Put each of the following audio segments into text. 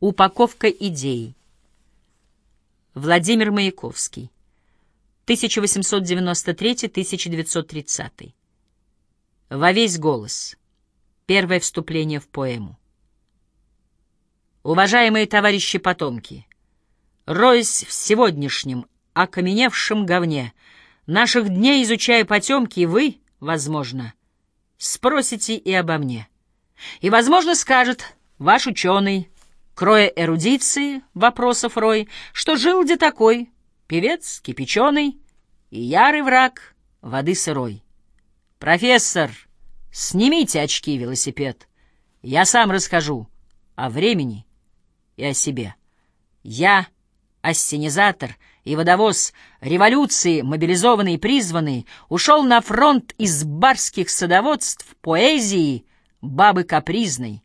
Упаковка идей. Владимир Маяковский. 1893-1930. Во весь голос. Первое вступление в поэму. Уважаемые товарищи потомки, роясь в сегодняшнем окаменевшем говне, наших дней изучая потемки, вы, возможно, спросите и обо мне. И, возможно, скажет ваш ученый, кроя эрудиции вопросов рой, что жил где такой, певец кипяченый и ярый враг воды сырой. Профессор, снимите очки велосипед, я сам расскажу о времени и о себе. Я ассенизатор и водовоз революции, мобилизованный и призванный, ушел на фронт из барских садоводств поэзии бабы капризной.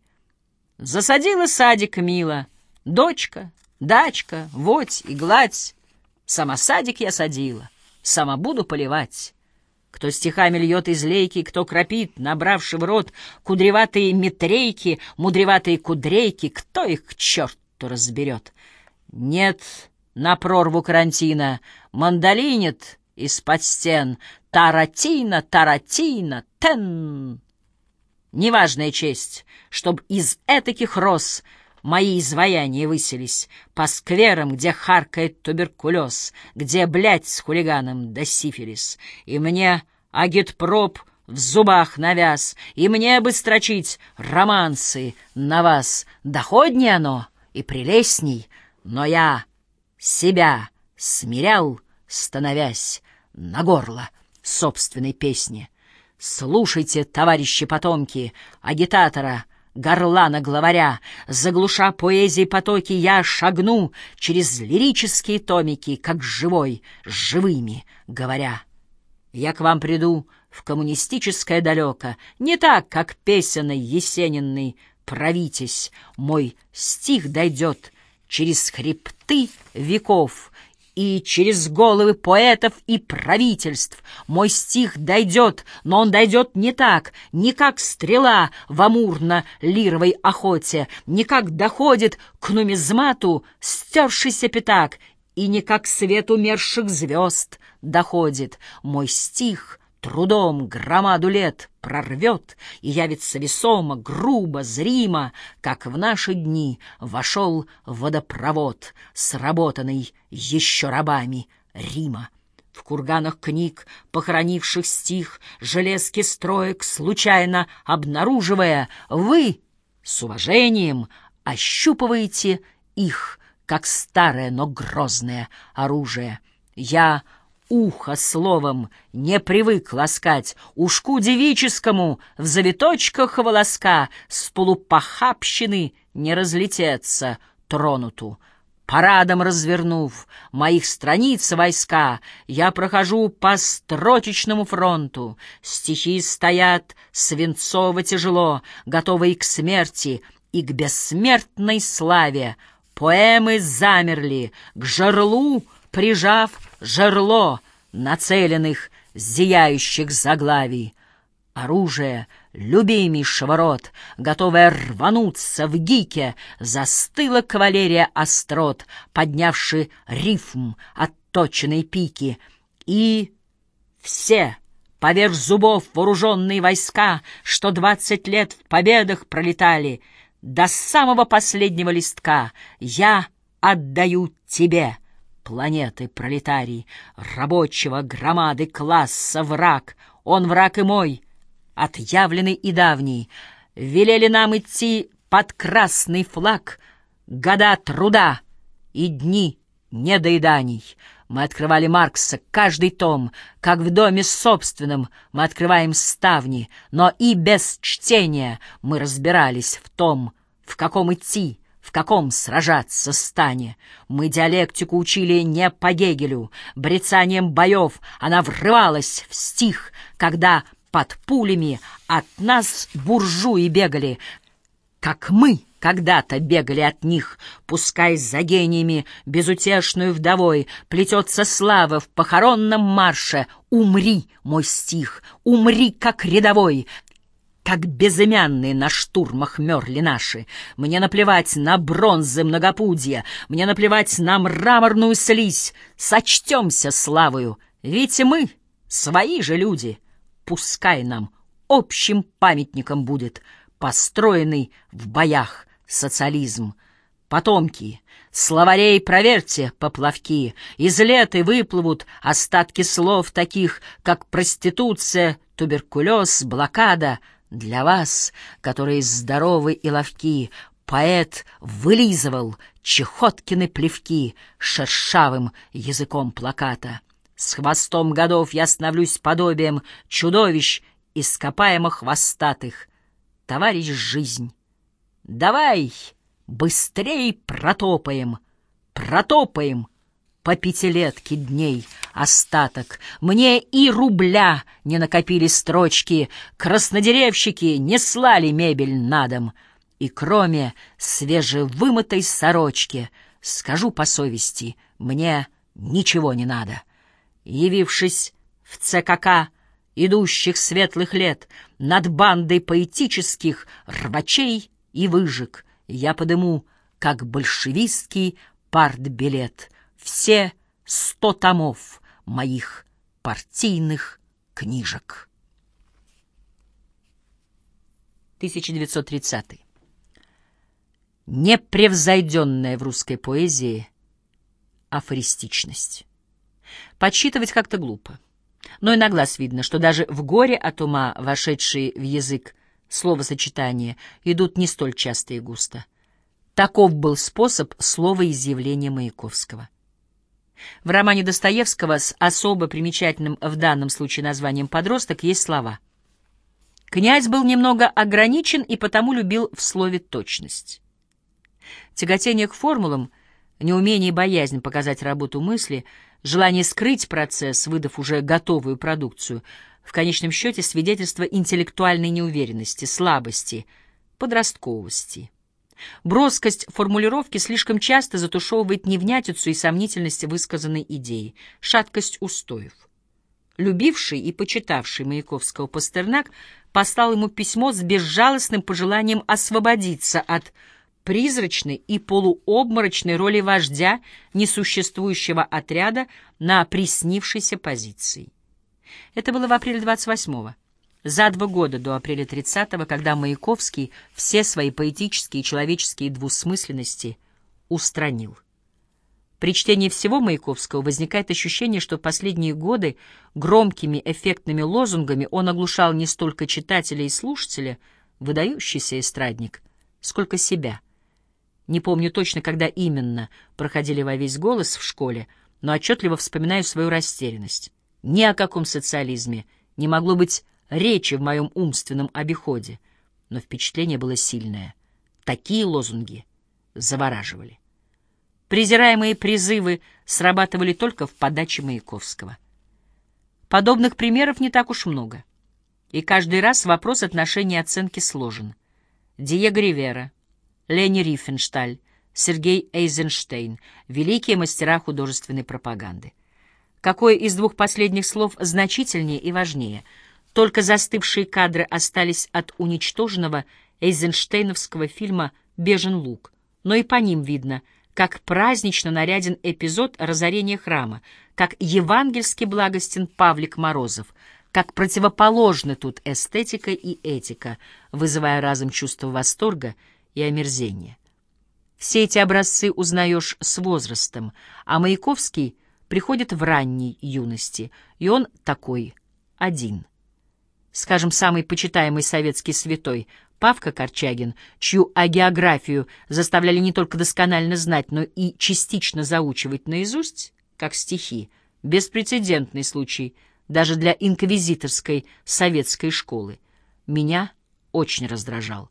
Засадила садик мило, дочка, дачка, водь и гладь. Сама садик я садила, сама буду поливать. Кто стихами льет из лейки, кто кропит, набравший в рот кудреватые метрейки, мудреватые кудрейки, кто их к черту разберет? Нет на прорву карантина, мандолинит из-под стен, таратина, таратина, тен. Неважная честь, чтоб из этаких роз мои изваяния выселись по скверам, где харкает туберкулез, где, блядь, с хулиганом да сифилис. И мне агитпроп в зубах навяз, и мне бы строчить романсы на вас. Доходнее оно и прелестней, но я себя смирял, становясь на горло собственной песни. Слушайте, товарищи потомки, агитатора, горлана главаря, заглуша поэзии потоки, я шагну через лирические томики, как живой, живыми говоря. Я к вам приду в коммунистическое далеко, не так, как песенный Есенинный «Правитесь», мой стих дойдет через хребты веков и через головы поэтов и правительств. Мой стих дойдет, но он дойдет не так, не как стрела в амурно-лировой охоте, не как доходит к нумизмату стершийся пятак, и не как свет умерших звезд доходит. Мой стих трудом громаду лет прорвет и явится весомо, грубо, зримо, как в наши дни вошел водопровод, сработанный еще рабами Рима. В курганах книг, похоронивших стих, железки строек, случайно обнаруживая, вы с уважением ощупываете их, как старое, но грозное оружие. Я ухо словом не привык ласкать, ушку девическому в завиточках волоска с полупохабщины не разлететься тронуту. Парадом развернув моих страниц войска, я прохожу по строчечному фронту. Стихи стоят свинцово тяжело, готовые к смерти и к бессмертной славе. Поэмы замерли, к жерлу прижав жерло нацеленных зияющих заглавий. Оружие любимейшего рот, готовое рвануться в гике, застыла кавалерия острот, поднявши рифм отточенной пики. И все поверх зубов вооруженные войска, что двадцать лет в победах пролетали, до самого последнего листка я отдаю тебе — планеты пролетарий, рабочего громады класса враг, он враг и мой, отъявленный и давний, велели нам идти под красный флаг, года труда и дни недоеданий. Мы открывали Маркса, каждый том, как в доме собственном мы открываем ставни, но и без чтения мы разбирались в том, в каком идти, в каком сражаться стане. Мы диалектику учили не по Гегелю, брецанием боев она врывалась в стих, когда под пулями от нас буржуи бегали, как мы когда-то бегали от них, пускай за гениями безутешную вдовой плетется слава в похоронном марше. Умри, мой стих, умри, как рядовой, как безымянные на штурмах мерли наши. Мне наплевать на бронзы многопудья, мне наплевать на мраморную слизь. Сочтемся славою, ведь мы свои же люди. Пускай нам общим памятником будет построенный в боях социализм. Потомки, словарей проверьте, поплавки, из леты выплывут остатки слов таких, как проституция, туберкулез, блокада — для вас, которые здоровы и ловки, поэт вылизывал чехоткины плевки шершавым языком плаката. С хвостом годов я становлюсь подобием чудовищ ископаемых хвостатых. Товарищ жизнь, давай быстрей протопаем, протопаем по пятилетке дней остаток. Мне и рубля не накопили строчки, краснодеревщики не слали мебель на дом. И кроме свежевымытой сорочки, скажу по совести, мне ничего не надо. Явившись в ЦКК идущих светлых лет над бандой поэтических рвачей и выжиг, я подыму, как большевистский партбилет, все сто томов моих партийных книжек. 1930. Непревзойденная в русской поэзии афористичность. Подсчитывать как-то глупо. Но и на глаз видно, что даже в горе от ума, вошедшие в язык словосочетания, идут не столь часто и густо. Таков был способ слова изъявления Маяковского. В романе Достоевского с особо примечательным в данном случае названием «Подросток» есть слова. Князь был немного ограничен и потому любил в слове точность. Тяготение к формулам, неумение и боязнь показать работу мысли, желание скрыть процесс, выдав уже готовую продукцию, в конечном счете свидетельство интеллектуальной неуверенности, слабости, подростковости. Броскость формулировки слишком часто затушевывает невнятицу и сомнительность высказанной идеи, шаткость устоев. Любивший и почитавший Маяковского Пастернак послал ему письмо с безжалостным пожеланием освободиться от призрачной и полуобморочной роли вождя несуществующего отряда на приснившейся позиции. Это было в апреле 28-го за два года до апреля 30-го, когда Маяковский все свои поэтические и человеческие двусмысленности устранил. При чтении всего Маяковского возникает ощущение, что последние годы громкими эффектными лозунгами он оглушал не столько читателя и слушателя, выдающийся эстрадник, сколько себя. Не помню точно, когда именно проходили во весь голос в школе, но отчетливо вспоминаю свою растерянность. Ни о каком социализме не могло быть речи в моем умственном обиходе, но впечатление было сильное. Такие лозунги завораживали. Презираемые призывы срабатывали только в подаче Маяковского. Подобных примеров не так уж много. И каждый раз вопрос отношения и оценки сложен. Диего Ривера, Лени Рифеншталь, Сергей Эйзенштейн — великие мастера художественной пропаганды. Какое из двух последних слов значительнее и важнее — только застывшие кадры остались от уничтоженного эйзенштейновского фильма «Бежен лук», но и по ним видно, как празднично наряден эпизод разорения храма, как евангельски благостен Павлик Морозов, как противоположны тут эстетика и этика, вызывая разом чувство восторга и омерзения. Все эти образцы узнаешь с возрастом, а Маяковский приходит в ранней юности, и он такой один — скажем, самый почитаемый советский святой Павка Корчагин, чью агеографию заставляли не только досконально знать, но и частично заучивать наизусть, как стихи, беспрецедентный случай даже для инквизиторской советской школы, меня очень раздражал.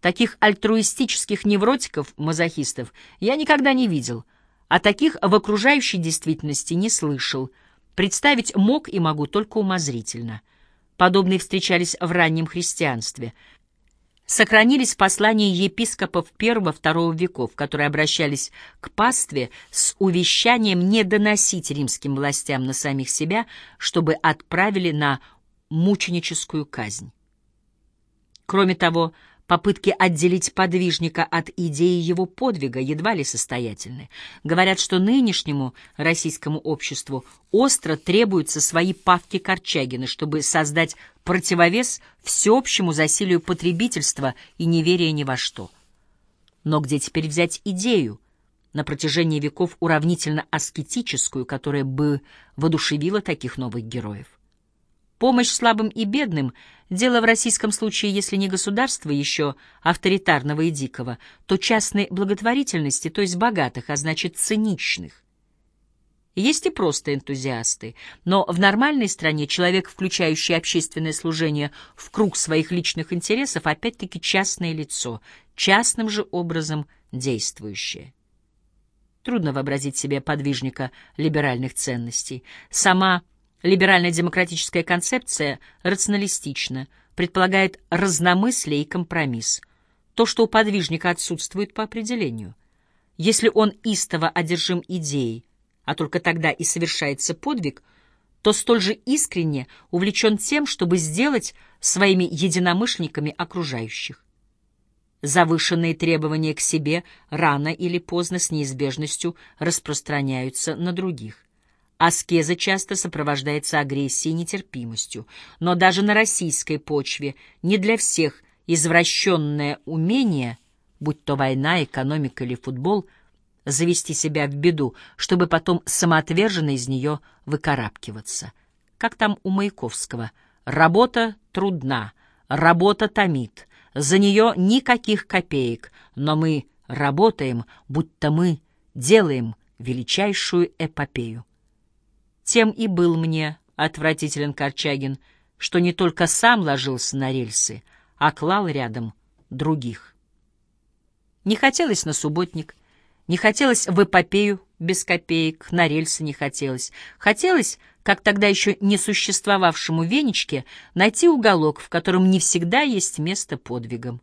Таких альтруистических невротиков, мазохистов, я никогда не видел, а таких в окружающей действительности не слышал. Представить мог и могу только умозрительно — Подобные встречались в раннем христианстве. Сохранились послания епископов I-II веков, которые обращались к пастве с увещанием не доносить римским властям на самих себя, чтобы отправили на мученическую казнь. Кроме того, Попытки отделить подвижника от идеи его подвига едва ли состоятельны. Говорят, что нынешнему российскому обществу остро требуются свои Павки Корчагины, чтобы создать противовес всеобщему засилию потребительства и неверия ни во что. Но где теперь взять идею, на протяжении веков уравнительно аскетическую, которая бы воодушевила таких новых героев? Помощь слабым и бедным — дело в российском случае, если не государства еще авторитарного и дикого, то частной благотворительности, то есть богатых, а значит циничных. Есть и просто энтузиасты, но в нормальной стране человек, включающий общественное служение в круг своих личных интересов, опять-таки частное лицо, частным же образом действующее. Трудно вообразить себе подвижника либеральных ценностей. Сама Либерально-демократическая концепция рационалистична, предполагает разномыслие и компромисс. То, что у подвижника отсутствует по определению. Если он истово одержим идеей, а только тогда и совершается подвиг, то столь же искренне увлечен тем, чтобы сделать своими единомышленниками окружающих. Завышенные требования к себе рано или поздно с неизбежностью распространяются на других. Аскеза часто сопровождается агрессией и нетерпимостью, но даже на российской почве не для всех извращенное умение, будь то война, экономика или футбол, завести себя в беду, чтобы потом самоотверженно из нее выкарабкиваться. Как там у Маяковского «Работа трудна, работа томит, за нее никаких копеек, но мы работаем, будто мы делаем величайшую эпопею». Тем и был мне отвратителен Корчагин, что не только сам ложился на рельсы, а клал рядом других. Не хотелось на субботник, не хотелось в эпопею без копеек, на рельсы не хотелось. Хотелось, как тогда еще не существовавшему Венечке, найти уголок, в котором не всегда есть место подвигам.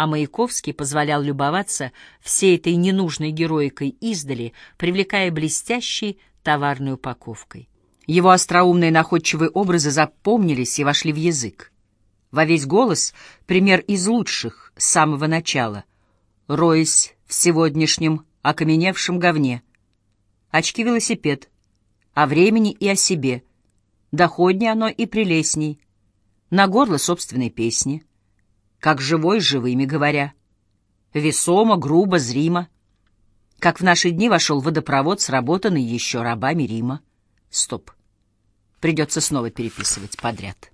А Маяковский позволял любоваться всей этой ненужной героикой издали, привлекая блестящий товарной упаковкой. Его остроумные находчивые образы запомнились и вошли в язык. Во весь голос пример из лучших с самого начала, роясь в сегодняшнем окаменевшем говне. Очки-велосипед, о времени и о себе, доходнее оно и прелестней, на горло собственной песни, как живой живыми говоря, весомо, грубо, зримо — как в наши дни вошел водопровод, сработанный еще рабами Рима. Стоп. Придется снова переписывать подряд.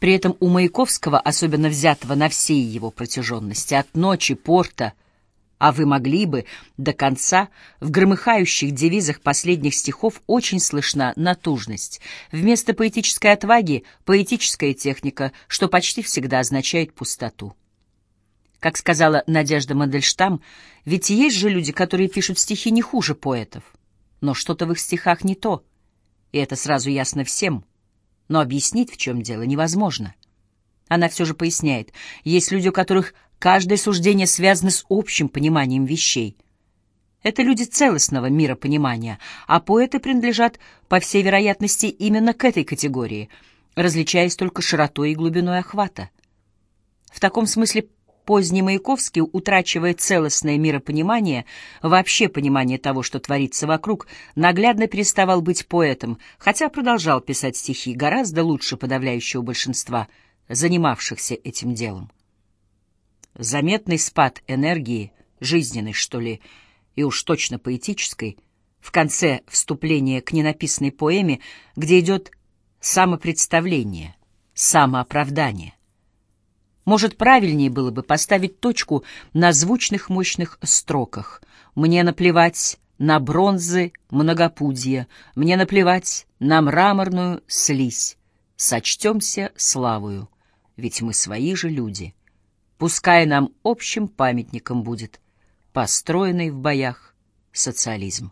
При этом у Маяковского, особенно взятого на всей его протяженности, от ночи, порта, а вы могли бы, до конца, в громыхающих девизах последних стихов очень слышна натужность. Вместо поэтической отваги — поэтическая техника, что почти всегда означает пустоту. Как сказала Надежда Мандельштам, ведь есть же люди, которые пишут стихи не хуже поэтов. Но что-то в их стихах не то, и это сразу ясно всем. Но объяснить, в чем дело, невозможно. Она все же поясняет, есть люди, у которых каждое суждение связано с общим пониманием вещей. Это люди целостного миропонимания, а поэты принадлежат, по всей вероятности, именно к этой категории, различаясь только широтой и глубиной охвата. В таком смысле Поздний Маяковский, утрачивая целостное миропонимание, вообще понимание того, что творится вокруг, наглядно переставал быть поэтом, хотя продолжал писать стихи гораздо лучше подавляющего большинства, занимавшихся этим делом. Заметный спад энергии, жизненной, что ли, и уж точно поэтической, в конце вступления к ненаписанной поэме, где идет самопредставление, самооправдание. Может, правильнее было бы поставить точку на звучных мощных строках. Мне наплевать на бронзы многопудья, мне наплевать на мраморную слизь. Сочтемся славою, ведь мы свои же люди. Пускай нам общим памятником будет построенный в боях социализм.